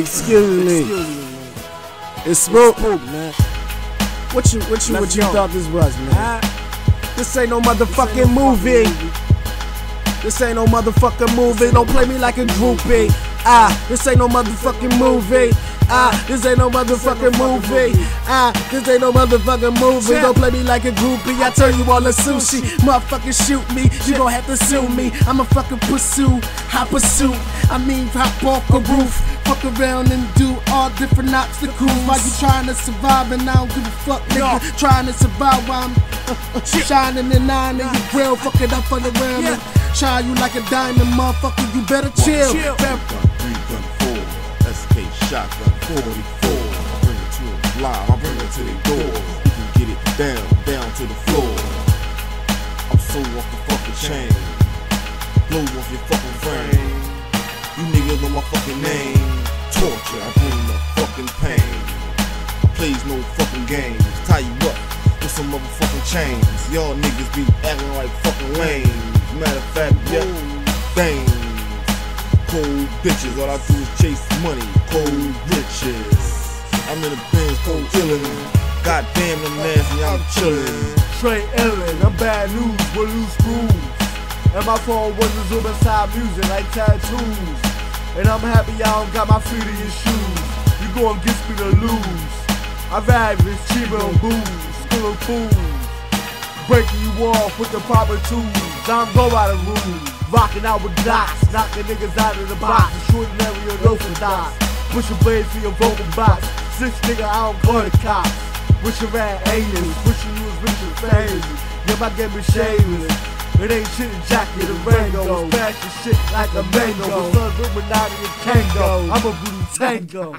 Excuse me. Excuse me, man. It's smoke. Smoke, man. What you what you Let's what you go. thought this was, man? This ain't no this ain't motherfucking no movie. fucking This ain't no motherfucking movie. Don't play me like a groupie. Ah, this ain't no motherfucking movie. Ah, this ain't no motherfucking movie. Ah, this ain't no motherfucking movie. Don't play me like a groupie. I turn you all to sushi. Motherfucker shoot me. You gon' have to sue me. I'm a fucking pursue. I pursue. I mean, hop off a roof. Fuck around and do all different obstacles while you trying to survive. And I don't give a fuck, nigga. Trying to survive while I'm shining and nine in your grill. Fuck it up on the rim. and Shine you like a diamond, motherfucker. You better chill. chill. Shotgun, 44. I bring it to them live, I bring it to their door. You can get it down, down to the floor. I'm so off the fucking chain. Blow off your fucking frame. You niggas know my fucking name. Torture, I bring the fucking pain. I plays no fucking games. Tie you up with some motherfucking chains. Y'all niggas be acting like fucking lames. Matter of fact, yeah, things. Cold bitches, all I do is chase money. Cold riches. I'm in the Benz, cold illin'. Goddamn, them nasty, I'm chillin'. Trey Ellen, I'm bad news with loose screws. And my phone wasn't zooming side music like tattoos. And I'm happy I don't got my feet in your shoes. You gon' get me to lose. I ride with cheaper on booze, school of fools. Breaking you off with the proper tools. I don't go out of rules. Rocking out with dots, knocking niggas out of the box. Shooting every orthodox. Pushing blades for your vocal box. Six nigga, I don't call the cops. Wish your rat aliens, wishing you was rich and famous. Yeah, my game is shameless. It ain't shit in jacket and Rango. Fashion shit like a mango. Son Illuminati and Kango. I'm a voodoo tango.